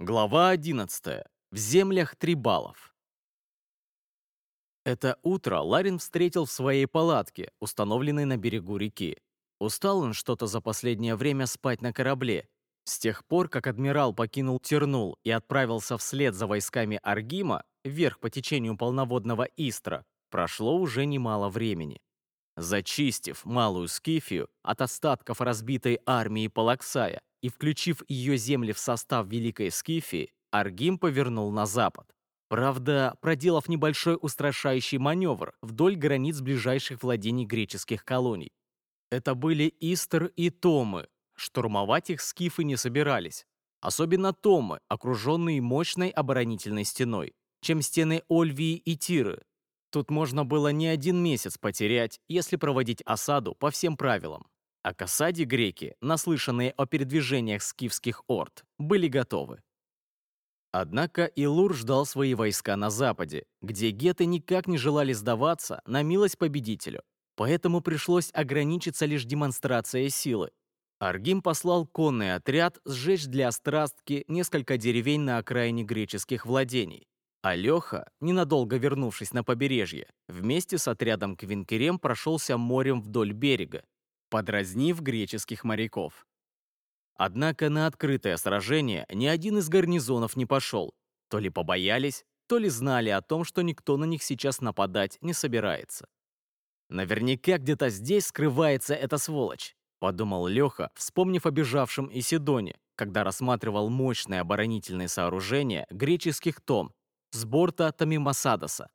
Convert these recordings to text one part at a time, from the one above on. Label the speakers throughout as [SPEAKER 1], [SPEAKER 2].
[SPEAKER 1] Глава 11. В землях Трибалов. Это утро Ларин встретил в своей палатке, установленной на берегу реки. Устал он что-то за последнее время спать на корабле. С тех пор, как адмирал покинул Тернул и отправился вслед за войсками Аргима вверх по течению полноводного Истра, прошло уже немало времени. Зачистив малую Скифию от остатков разбитой армии Палаксая и включив ее земли в состав Великой Скифии, Аргим повернул на запад. Правда, проделав небольшой устрашающий маневр вдоль границ ближайших владений греческих колоний. Это были Истер и Томы. Штурмовать их скифы не собирались. Особенно Томы, окруженные мощной оборонительной стеной, чем стены Ольвии и Тиры. Тут можно было не один месяц потерять, если проводить осаду по всем правилам. А к осаде греки, наслышанные о передвижениях скифских орд, были готовы. Однако Илур ждал свои войска на западе, где геты никак не желали сдаваться на милость победителю, поэтому пришлось ограничиться лишь демонстрацией силы. Аргим послал конный отряд сжечь для острастки несколько деревень на окраине греческих владений. А Леха, ненадолго вернувшись на побережье, вместе с отрядом Квинкерем прошелся морем вдоль берега, подразнив греческих моряков. Однако на открытое сражение ни один из гарнизонов не пошел. То ли побоялись, то ли знали о том, что никто на них сейчас нападать не собирается. «Наверняка где-то здесь скрывается эта сволочь», подумал Леха, вспомнив о бежавшем Исидоне, когда рассматривал мощное оборонительное сооружение греческих том с борта Тамимасадоса.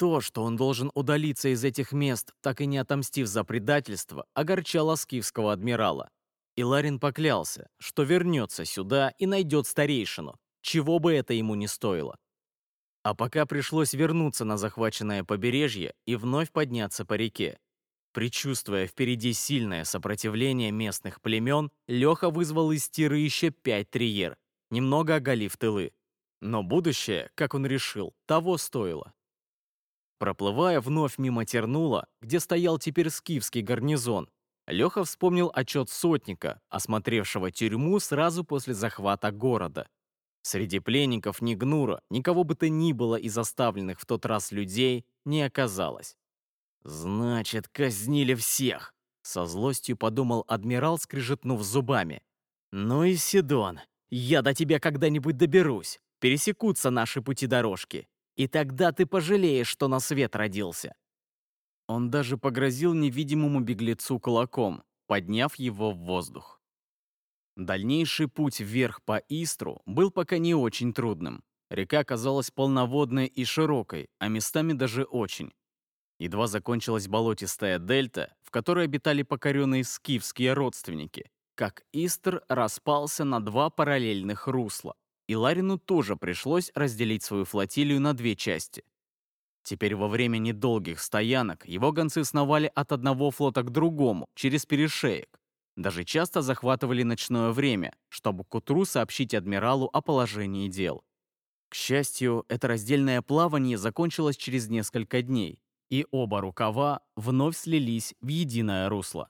[SPEAKER 1] То, что он должен удалиться из этих мест, так и не отомстив за предательство, огорчало скифского адмирала. И Ларин поклялся, что вернется сюда и найдет старейшину, чего бы это ему не стоило. А пока пришлось вернуться на захваченное побережье и вновь подняться по реке. Причувствуя впереди сильное сопротивление местных племен, Леха вызвал из тиры еще пять триер, немного оголив тылы. Но будущее, как он решил, того стоило. Проплывая вновь мимо Тернула, где стоял теперь скифский гарнизон, Леха вспомнил отчет сотника, осмотревшего тюрьму сразу после захвата города. Среди пленников ни Гнура, никого бы то ни было из оставленных в тот раз людей не оказалось. «Значит, казнили всех!» Со злостью подумал адмирал, скрежетнув зубами. «Ну и Сидон, я до тебя когда-нибудь доберусь. Пересекутся наши пути дорожки. И тогда ты пожалеешь, что на свет родился». Он даже погрозил невидимому беглецу кулаком, подняв его в воздух. Дальнейший путь вверх по Истру был пока не очень трудным. Река казалась полноводной и широкой, а местами даже очень. Едва закончилась болотистая дельта, в которой обитали покоренные скифские родственники, как Истр распался на два параллельных русла и Ларину тоже пришлось разделить свою флотилию на две части. Теперь во время недолгих стоянок его гонцы сновали от одного флота к другому, через перешеек. Даже часто захватывали ночное время, чтобы к утру сообщить адмиралу о положении дел. К счастью, это раздельное плавание закончилось через несколько дней, и оба рукава вновь слились в единое русло.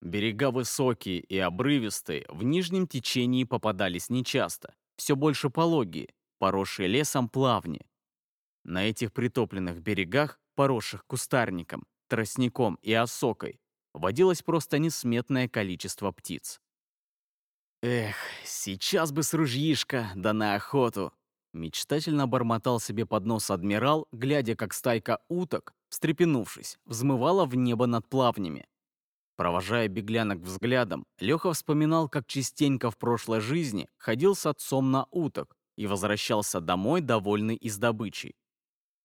[SPEAKER 1] Берега высокие и обрывистые, в нижнем течении попадались нечасто, все больше пологие, поросшие лесом плавни. На этих притопленных берегах, поросших кустарником, тростником и осокой, водилось просто несметное количество птиц. «Эх, сейчас бы с ружьишка, да на охоту!» Мечтательно бормотал себе под нос адмирал, глядя, как стайка уток, встрепенувшись, взмывала в небо над плавнями. Провожая беглянок взглядом, Леха вспоминал, как частенько в прошлой жизни ходил с отцом на уток и возвращался домой, довольный из добычей.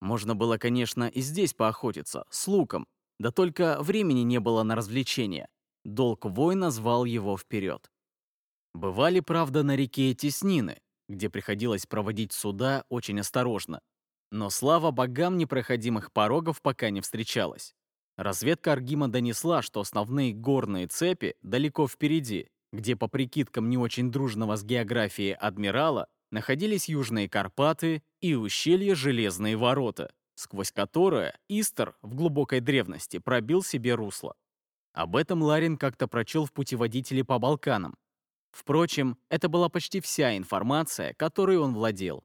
[SPEAKER 1] Можно было, конечно, и здесь поохотиться, с луком, да только времени не было на развлечения. Долг воина звал его вперед. Бывали, правда, на реке Теснины, где приходилось проводить суда очень осторожно. Но слава богам непроходимых порогов пока не встречалось. Разведка Аргима донесла, что основные горные цепи далеко впереди, где, по прикидкам не очень дружного с географией адмирала, находились Южные Карпаты и ущелье Железные ворота, сквозь которое Истер в глубокой древности пробил себе русло. Об этом Ларин как-то прочел в путеводителе по Балканам. Впрочем, это была почти вся информация, которой он владел.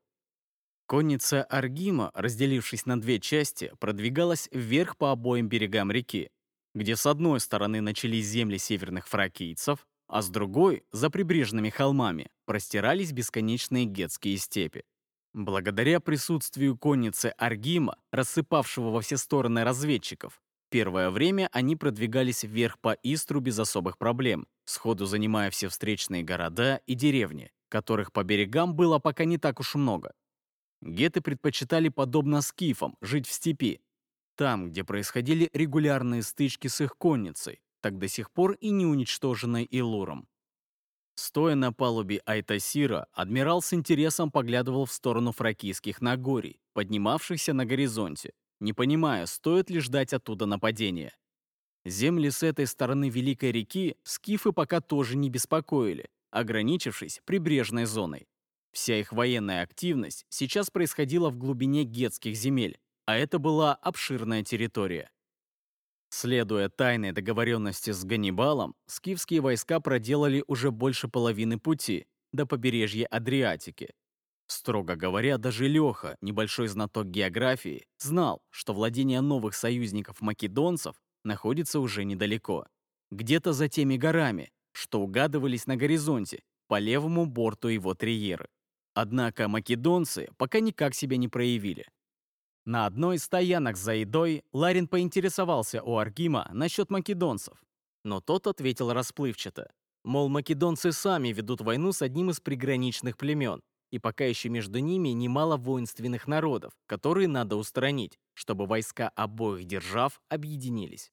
[SPEAKER 1] Конница Аргима, разделившись на две части, продвигалась вверх по обоим берегам реки, где с одной стороны начались земли северных фракийцев, а с другой, за прибрежными холмами, простирались бесконечные гетские степи. Благодаря присутствию конницы Аргима, рассыпавшего во все стороны разведчиков, первое время они продвигались вверх по Истру без особых проблем, сходу занимая все встречные города и деревни, которых по берегам было пока не так уж много. Геты предпочитали, подобно скифам, жить в степи, там, где происходили регулярные стычки с их конницей, так до сих пор и не уничтоженной Илуром. Стоя на палубе Айтасира, адмирал с интересом поглядывал в сторону фракийских Нагорий, поднимавшихся на горизонте, не понимая, стоит ли ждать оттуда нападения. Земли с этой стороны Великой реки скифы пока тоже не беспокоили, ограничившись прибрежной зоной. Вся их военная активность сейчас происходила в глубине гетских земель, а это была обширная территория. Следуя тайной договоренности с Ганнибалом, скифские войска проделали уже больше половины пути до побережья Адриатики. Строго говоря, даже Леха, небольшой знаток географии, знал, что владение новых союзников македонцев находится уже недалеко. Где-то за теми горами, что угадывались на горизонте, по левому борту его триеры. Однако македонцы пока никак себя не проявили. На одной из стоянок за едой Ларин поинтересовался у Аргима насчет македонцев, но тот ответил расплывчато. Мол, македонцы сами ведут войну с одним из приграничных племен, и пока еще между ними немало воинственных народов, которые надо устранить, чтобы войска обоих держав объединились.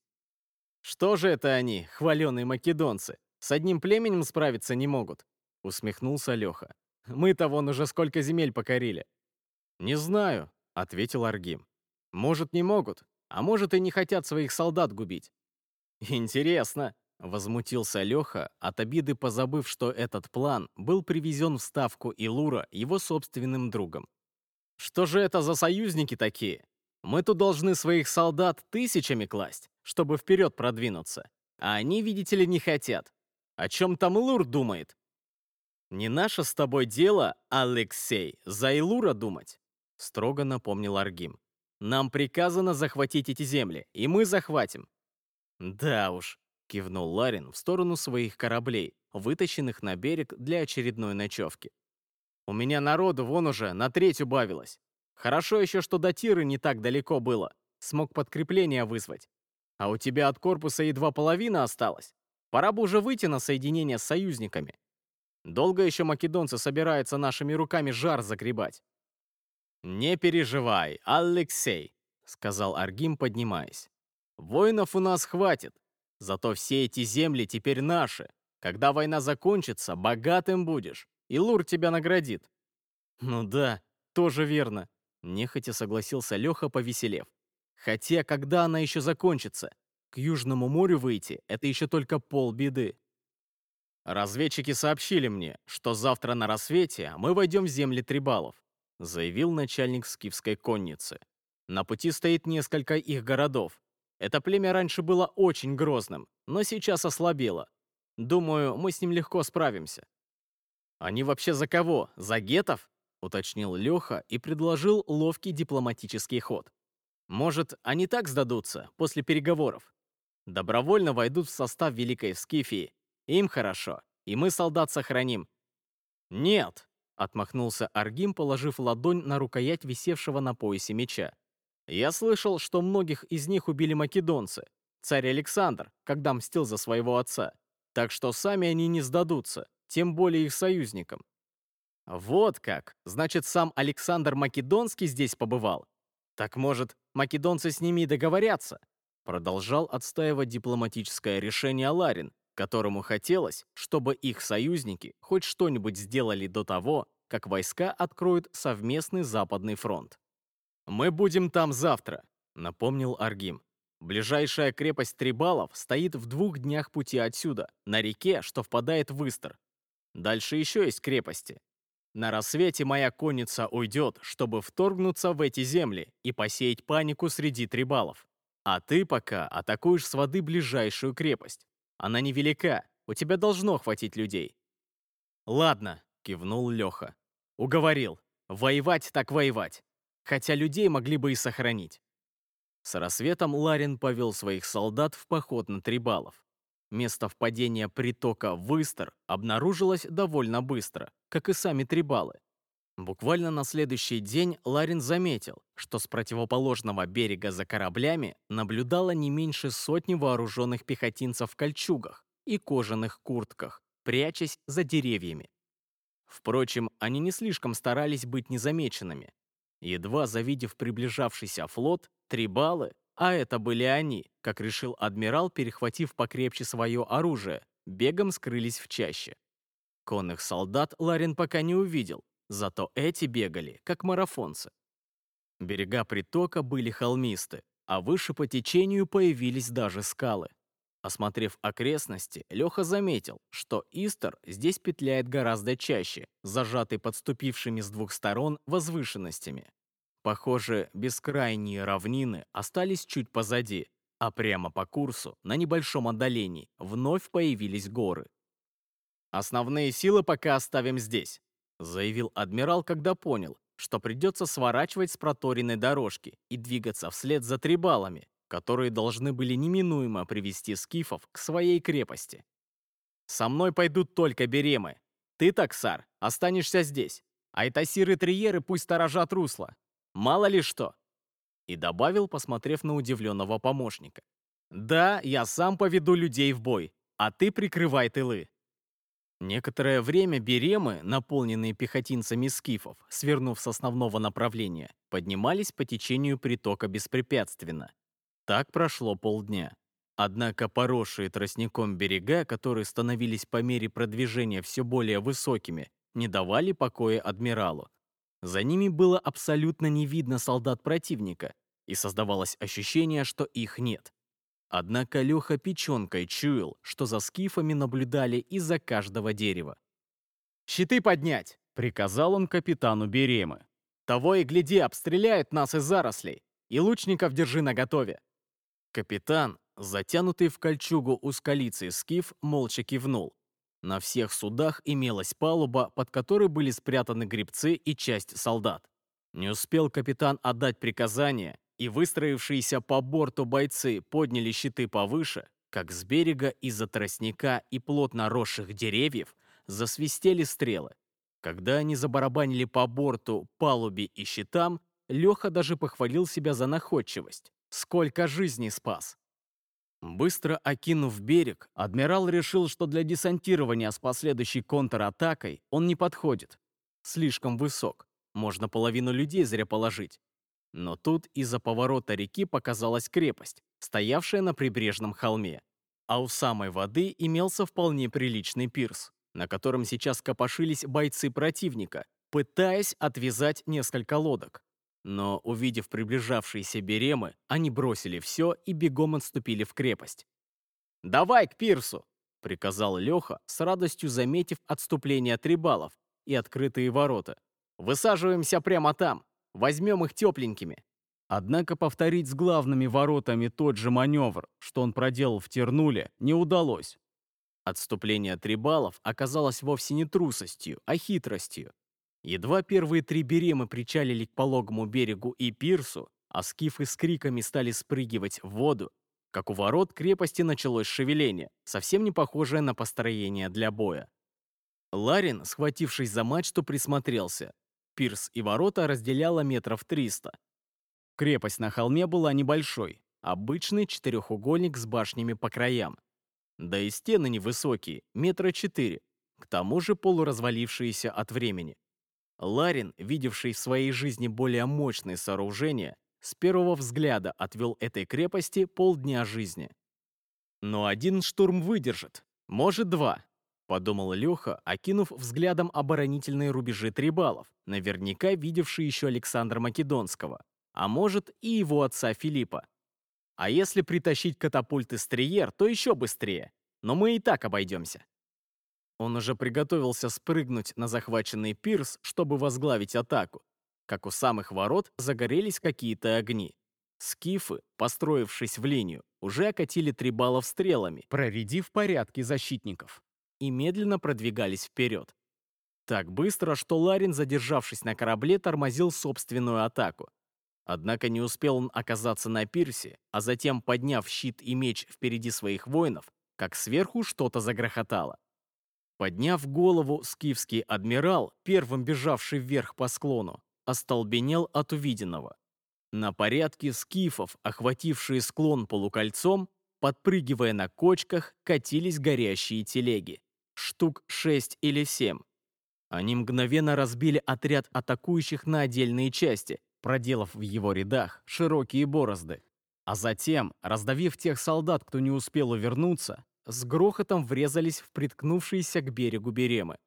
[SPEAKER 1] «Что же это они, хваленые македонцы, с одним племенем справиться не могут?» — усмехнулся Леха. «Мы-то вон уже сколько земель покорили». «Не знаю», ответил Аргим. «Может, не могут, а может, и не хотят своих солдат губить». «Интересно», — возмутился Леха, от обиды позабыв, что этот план был привезен в ставку Илура его собственным другом. «Что же это за союзники такие? Мы тут должны своих солдат тысячами класть, чтобы вперед продвинуться, а они, видите ли, не хотят. О чем там Илур думает?» «Не наше с тобой дело, Алексей, за Илура думать. — строго напомнил Аргим. «Нам приказано захватить эти земли, и мы захватим». «Да уж», — кивнул Ларин в сторону своих кораблей, вытащенных на берег для очередной ночевки. «У меня народу вон уже на треть убавилось. Хорошо еще, что до Тиры не так далеко было. Смог подкрепление вызвать. А у тебя от корпуса едва половина осталась. Пора бы уже выйти на соединение с союзниками. Долго еще македонцы собираются нашими руками жар загребать. «Не переживай, Алексей», — сказал Аргим, поднимаясь. «Воинов у нас хватит, зато все эти земли теперь наши. Когда война закончится, богатым будешь, и Лур тебя наградит». «Ну да, тоже верно», — нехотя согласился Леха, повеселев. «Хотя, когда она еще закончится? К Южному морю выйти — это еще только полбеды». Разведчики сообщили мне, что завтра на рассвете мы войдем в земли Трибалов заявил начальник скифской конницы. На пути стоит несколько их городов. Это племя раньше было очень грозным, но сейчас ослабело. Думаю, мы с ним легко справимся. Они вообще за кого? За гетов? уточнил Леха и предложил ловкий дипломатический ход. Может, они так сдадутся после переговоров? Добровольно войдут в состав Великой Скифии. Им хорошо, и мы солдат сохраним. Нет, Отмахнулся Аргим, положив ладонь на рукоять висевшего на поясе меча. «Я слышал, что многих из них убили македонцы. Царь Александр, когда мстил за своего отца. Так что сами они не сдадутся, тем более их союзникам». «Вот как! Значит, сам Александр Македонский здесь побывал? Так, может, македонцы с ними и договорятся?» Продолжал отстаивать дипломатическое решение Ларин, которому хотелось, чтобы их союзники хоть что-нибудь сделали до того, как войска откроют совместный Западный фронт. «Мы будем там завтра», — напомнил Аргим. «Ближайшая крепость Трибалов стоит в двух днях пути отсюда, на реке, что впадает в Истр. Дальше еще есть крепости. На рассвете моя конница уйдет, чтобы вторгнуться в эти земли и посеять панику среди Трибалов. А ты пока атакуешь с воды ближайшую крепость. Она невелика, у тебя должно хватить людей. «Ладно», — кивнул Леха. «Уговорил. Воевать так воевать. Хотя людей могли бы и сохранить». С рассветом Ларин повел своих солдат в поход на Трибалов. Место впадения притока Выстер обнаружилось довольно быстро, как и сами Трибалы. Буквально на следующий день Ларин заметил, что с противоположного берега за кораблями наблюдало не меньше сотни вооруженных пехотинцев в кольчугах и кожаных куртках, прячась за деревьями. Впрочем, они не слишком старались быть незамеченными. Едва завидев приближавшийся флот, Трибалы, а это были они, как решил адмирал, перехватив покрепче свое оружие, бегом скрылись в чаще. Конных солдат Ларин пока не увидел, Зато эти бегали, как марафонцы. Берега притока были холмисты, а выше по течению появились даже скалы. Осмотрев окрестности, Леха заметил, что Истер здесь петляет гораздо чаще, зажатый подступившими с двух сторон возвышенностями. Похоже, бескрайние равнины остались чуть позади, а прямо по курсу, на небольшом отдалении, вновь появились горы. Основные силы пока оставим здесь заявил адмирал, когда понял, что придется сворачивать с проторенной дорожки и двигаться вслед за трибалами, которые должны были неминуемо привести скифов к своей крепости. «Со мной пойдут только беремы. Ты, таксар, останешься здесь, а Айтасиры Триеры пусть сторожат русло. Мало ли что!» И добавил, посмотрев на удивленного помощника. «Да, я сам поведу людей в бой, а ты прикрывай тылы». Некоторое время беремы, наполненные пехотинцами скифов, свернув с основного направления, поднимались по течению притока беспрепятственно. Так прошло полдня. Однако поросшие тростником берега, которые становились по мере продвижения все более высокими, не давали покоя адмиралу. За ними было абсолютно не видно солдат противника, и создавалось ощущение, что их нет. Однако Леха печенкой чуял, что за скифами наблюдали из-за каждого дерева. «Щиты поднять!» — приказал он капитану Беремы. «Того и гляди, обстреляют нас из зарослей, и лучников держи наготове!» Капитан, затянутый в кольчугу у скалицы скиф, молча кивнул. На всех судах имелась палуба, под которой были спрятаны грибцы и часть солдат. Не успел капитан отдать приказание, и выстроившиеся по борту бойцы подняли щиты повыше, как с берега из-за тростника и плотно росших деревьев засвистели стрелы. Когда они забарабанили по борту, палубе и щитам, Леха даже похвалил себя за находчивость. Сколько жизней спас! Быстро окинув берег, адмирал решил, что для десантирования с последующей контратакой он не подходит. Слишком высок. Можно половину людей зря положить. Но тут из-за поворота реки показалась крепость, стоявшая на прибрежном холме. А у самой воды имелся вполне приличный пирс, на котором сейчас копошились бойцы противника, пытаясь отвязать несколько лодок. Но, увидев приближавшиеся беремы, они бросили все и бегом отступили в крепость. «Давай к пирсу!» — приказал Леха, с радостью заметив отступление трибалов и открытые ворота. «Высаживаемся прямо там!» Возьмем их тепленькими». Однако повторить с главными воротами тот же маневр, что он проделал в Тернуле, не удалось. Отступление трибалов оказалось вовсе не трусостью, а хитростью. Едва первые три беремы причалили к пологому берегу и пирсу, а скифы с криками стали спрыгивать в воду, как у ворот крепости началось шевеление, совсем не похожее на построение для боя. Ларин, схватившись за мачту, присмотрелся. Пирс и ворота разделяло метров 300. Крепость на холме была небольшой, обычный четырехугольник с башнями по краям. Да и стены невысокие, метра четыре, к тому же полуразвалившиеся от времени. Ларин, видевший в своей жизни более мощные сооружения, с первого взгляда отвел этой крепости полдня жизни. Но один штурм выдержит, может два, Подумал Леха, окинув взглядом оборонительные рубежи Трибалов, наверняка видевший еще Александра Македонского, а может и его отца Филиппа. А если притащить катапульты Стриер, то еще быстрее, но мы и так обойдемся. Он уже приготовился спрыгнуть на захваченный пирс, чтобы возглавить атаку, как у самых ворот загорелись какие-то огни. Скифы, построившись в линию, уже окатили Трибалов стрелами, проредив порядки защитников и медленно продвигались вперед. Так быстро, что Ларин, задержавшись на корабле, тормозил собственную атаку. Однако не успел он оказаться на пирсе, а затем, подняв щит и меч впереди своих воинов, как сверху что-то загрохотало. Подняв голову, скифский адмирал, первым бежавший вверх по склону, остолбенел от увиденного. На порядке скифов, охватившие склон полукольцом, подпрыгивая на кочках, катились горящие телеги. Штук шесть или семь. Они мгновенно разбили отряд атакующих на отдельные части, проделав в его рядах широкие борозды. А затем, раздавив тех солдат, кто не успел увернуться, с грохотом врезались в приткнувшиеся к берегу беремы.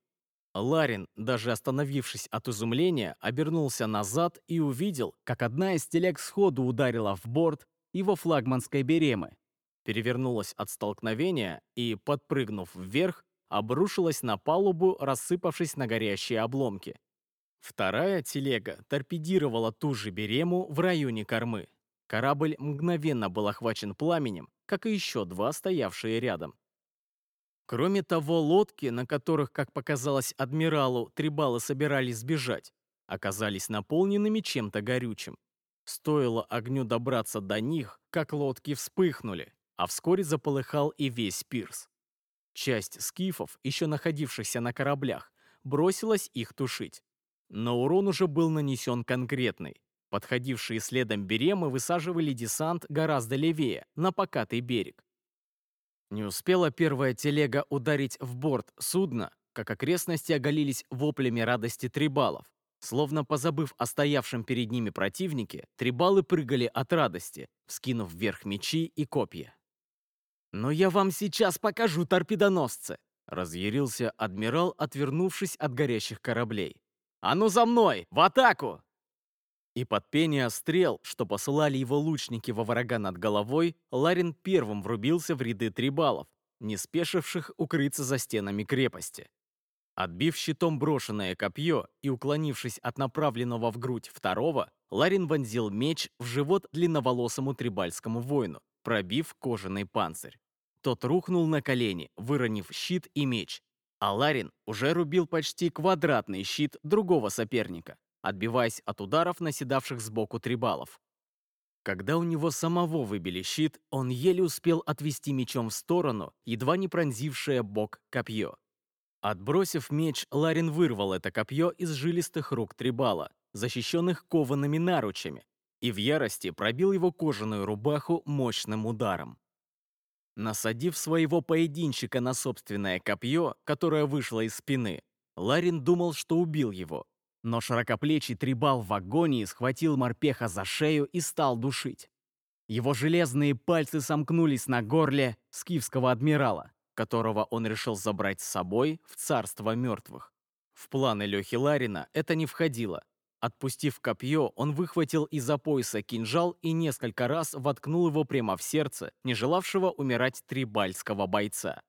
[SPEAKER 1] Ларин, даже остановившись от изумления, обернулся назад и увидел, как одна из телег сходу ударила в борт его флагманской беремы, перевернулась от столкновения и, подпрыгнув вверх, обрушилась на палубу, рассыпавшись на горящие обломки. Вторая телега торпедировала ту же берему в районе кормы. Корабль мгновенно был охвачен пламенем, как и еще два стоявшие рядом. Кроме того, лодки, на которых, как показалось адмиралу, трибалы собирались сбежать, оказались наполненными чем-то горючим. Стоило огню добраться до них, как лодки вспыхнули, а вскоре заполыхал и весь пирс. Часть скифов, еще находившихся на кораблях, бросилась их тушить. Но урон уже был нанесен конкретный. Подходившие следом беремы высаживали десант гораздо левее, на покатый берег. Не успела первая телега ударить в борт судна, как окрестности оголились воплями радости трибалов. Словно позабыв о стоявшем перед ними противнике, трибалы прыгали от радости, вскинув вверх мечи и копья. «Но я вам сейчас покажу, торпедоносцы!» разъярился адмирал, отвернувшись от горящих кораблей. «А ну за мной! В атаку!» И под пение стрел, что посылали его лучники во врага над головой, Ларин первым врубился в ряды трибалов, не спешивших укрыться за стенами крепости. Отбив щитом брошенное копье и уклонившись от направленного в грудь второго, Ларин вонзил меч в живот длинноволосому трибальскому воину, пробив кожаный панцирь. Тот рухнул на колени, выронив щит и меч, а Ларин уже рубил почти квадратный щит другого соперника, отбиваясь от ударов наседавших сбоку трибалов. Когда у него самого выбили щит, он еле успел отвести мечом в сторону, едва не пронзившее бок копье. Отбросив меч, Ларин вырвал это копье из жилистых рук трибала, защищенных коваными наручами, и в ярости пробил его кожаную рубаху мощным ударом. Насадив своего поединщика на собственное копье, которое вышло из спины, Ларин думал, что убил его. Но широкоплечий трибал в агонии схватил морпеха за шею и стал душить. Его железные пальцы сомкнулись на горле скифского адмирала, которого он решил забрать с собой в царство мертвых. В планы Лехи Ларина это не входило, Отпустив копье, он выхватил из-за пояса кинжал и несколько раз воткнул его прямо в сердце, не желавшего умирать трибальского бойца.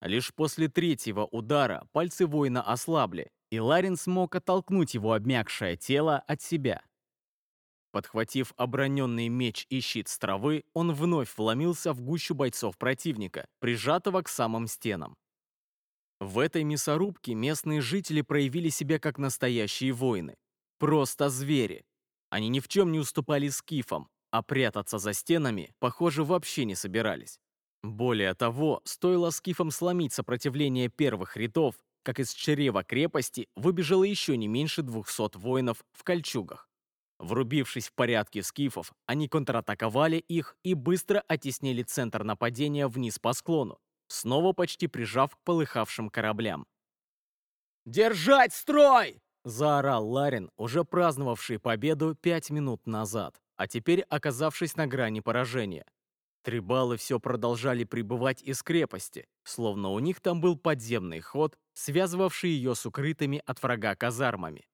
[SPEAKER 1] Лишь после третьего удара пальцы воина ослабли, и Ларин смог оттолкнуть его обмякшее тело от себя. Подхватив оброненный меч и щит с травы, он вновь вломился в гущу бойцов противника, прижатого к самым стенам. В этой мясорубке местные жители проявили себя как настоящие воины. Просто звери. Они ни в чем не уступали скифам, а прятаться за стенами, похоже, вообще не собирались. Более того, стоило скифам сломить сопротивление первых рядов, как из чрева крепости выбежало еще не меньше 200 воинов в кольчугах. Врубившись в порядке скифов, они контратаковали их и быстро оттеснили центр нападения вниз по склону, снова почти прижав к полыхавшим кораблям. «Держать строй!» Заорал Ларин, уже праздновавший победу пять минут назад, а теперь оказавшись на грани поражения. Трибалы все продолжали пребывать из крепости, словно у них там был подземный ход, связывавший ее с укрытыми от врага казармами.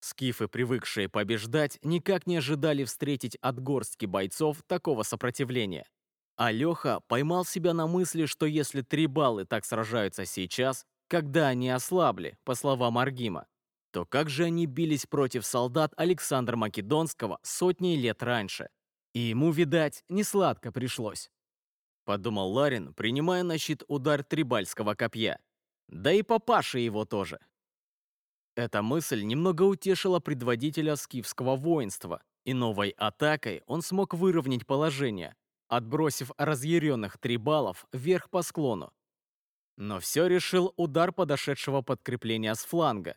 [SPEAKER 1] Скифы, привыкшие побеждать, никак не ожидали встретить от горстки бойцов такого сопротивления. А Леха поймал себя на мысли, что если трибалы так сражаются сейчас, когда они ослабли, по словам Аргима, то как же они бились против солдат Александра Македонского сотни лет раньше? И ему, видать, не сладко пришлось. Подумал Ларин, принимая на щит удар трибальского копья. Да и папаша его тоже. Эта мысль немного утешила предводителя скифского воинства, и новой атакой он смог выровнять положение, отбросив разъяренных трибалов вверх по склону. Но все решил удар подошедшего подкрепления с фланга.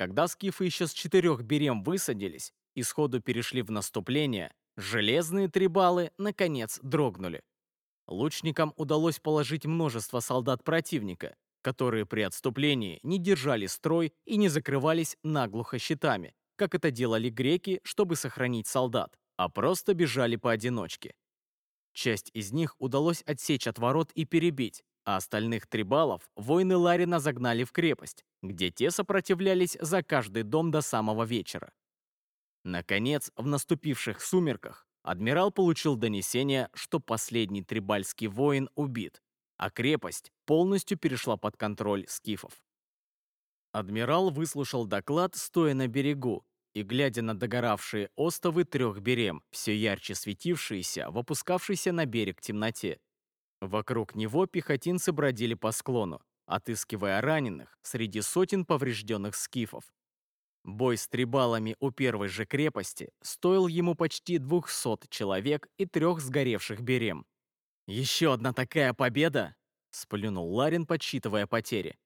[SPEAKER 1] Когда скифы еще с четырех берем высадились и сходу перешли в наступление, железные трибалы, наконец, дрогнули. Лучникам удалось положить множество солдат противника, которые при отступлении не держали строй и не закрывались наглухо щитами, как это делали греки, чтобы сохранить солдат, а просто бежали поодиночке. Часть из них удалось отсечь от ворот и перебить, а остальных трибалов воины Ларина загнали в крепость, где те сопротивлялись за каждый дом до самого вечера. Наконец, в наступивших сумерках, адмирал получил донесение, что последний трибальский воин убит, а крепость полностью перешла под контроль скифов. Адмирал выслушал доклад, стоя на берегу, и глядя на догоравшие остовы трех берем, все ярче светившиеся в на берег темноте. Вокруг него пехотинцы бродили по склону, отыскивая раненых среди сотен поврежденных скифов. Бой с трибалами у первой же крепости стоил ему почти 200 человек и трех сгоревших берем. «Еще одна такая победа!» — сплюнул Ларин, подсчитывая потери.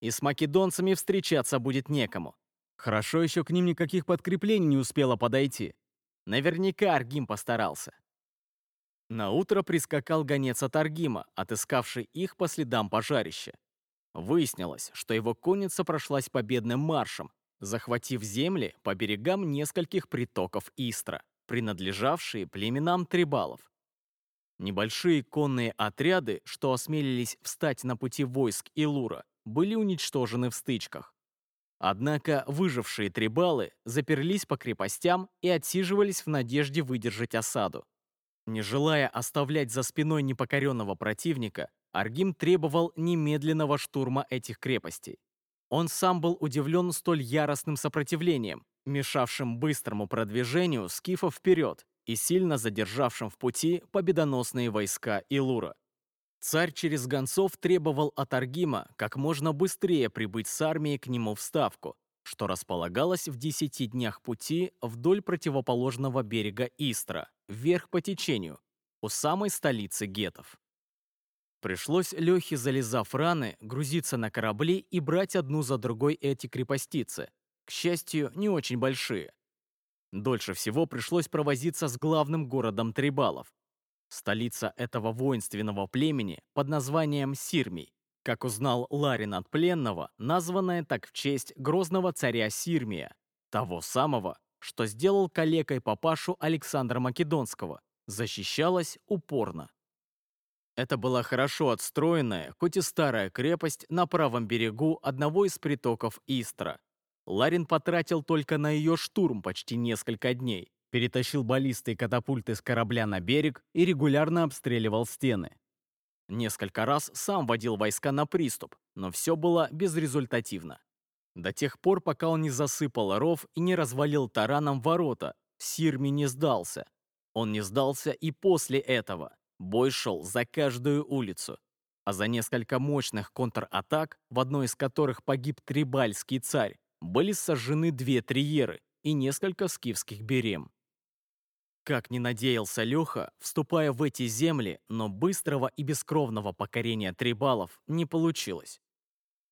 [SPEAKER 1] «И с македонцами встречаться будет некому. Хорошо еще к ним никаких подкреплений не успело подойти. Наверняка Аргим постарался. На утро прискакал гонец от Аргима, отыскавший их по следам пожарища. Выяснилось, что его конница прошлась победным маршем, захватив земли по берегам нескольких притоков Истра, принадлежавшие племенам трибалов. Небольшие конные отряды, что осмелились встать на пути войск Илура, были уничтожены в стычках. Однако выжившие трибалы заперлись по крепостям и отсиживались в надежде выдержать осаду. Не желая оставлять за спиной непокоренного противника, Аргим требовал немедленного штурма этих крепостей. Он сам был удивлен столь яростным сопротивлением, мешавшим быстрому продвижению скифов вперед и сильно задержавшим в пути победоносные войска Илура. Царь через гонцов требовал от Аргима как можно быстрее прибыть с армией к нему в Ставку, что располагалось в десяти днях пути вдоль противоположного берега Истра, вверх по течению, у самой столицы гетов. Пришлось Лехе, залезав раны, грузиться на корабли и брать одну за другой эти крепостицы, к счастью, не очень большие. Дольше всего пришлось провозиться с главным городом Трибалов, столица этого воинственного племени под названием Сирмий, как узнал Ларин от пленного, названная так в честь грозного царя Сирмия, того самого, что сделал калекой папашу Александра Македонского, защищалась упорно. Это была хорошо отстроенная, хоть и старая крепость на правом берегу одного из притоков Истра. Ларин потратил только на ее штурм почти несколько дней, перетащил баллисты и катапульты с корабля на берег и регулярно обстреливал стены. Несколько раз сам водил войска на приступ, но все было безрезультативно. До тех пор, пока он не засыпал ров и не развалил тараном ворота, Сирми не сдался. Он не сдался и после этого. Бой шел за каждую улицу. А за несколько мощных контратак, в одной из которых погиб Трибальский царь, были сожжены две триеры и несколько скифских берем. Как ни надеялся Леха, вступая в эти земли, но быстрого и бескровного покорения трибалов не получилось.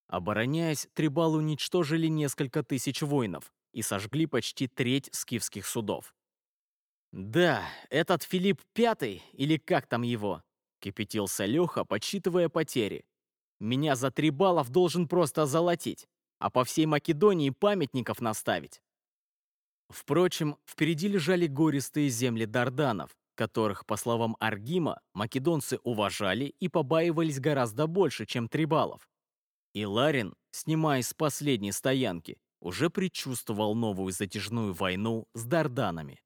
[SPEAKER 1] Обороняясь, трибалы уничтожили несколько тысяч воинов и сожгли почти треть скифских судов. «Да, этот Филипп Пятый, или как там его?» — кипятился Леха, подсчитывая потери. «Меня за трибалов должен просто золотить, а по всей Македонии памятников наставить». Впрочем, впереди лежали гористые земли Дарданов, которых, по словам Аргима, македонцы уважали и побаивались гораздо больше, чем трибалов. И Ларин, снимаясь с последней стоянки, уже предчувствовал новую затяжную войну с Дарданами.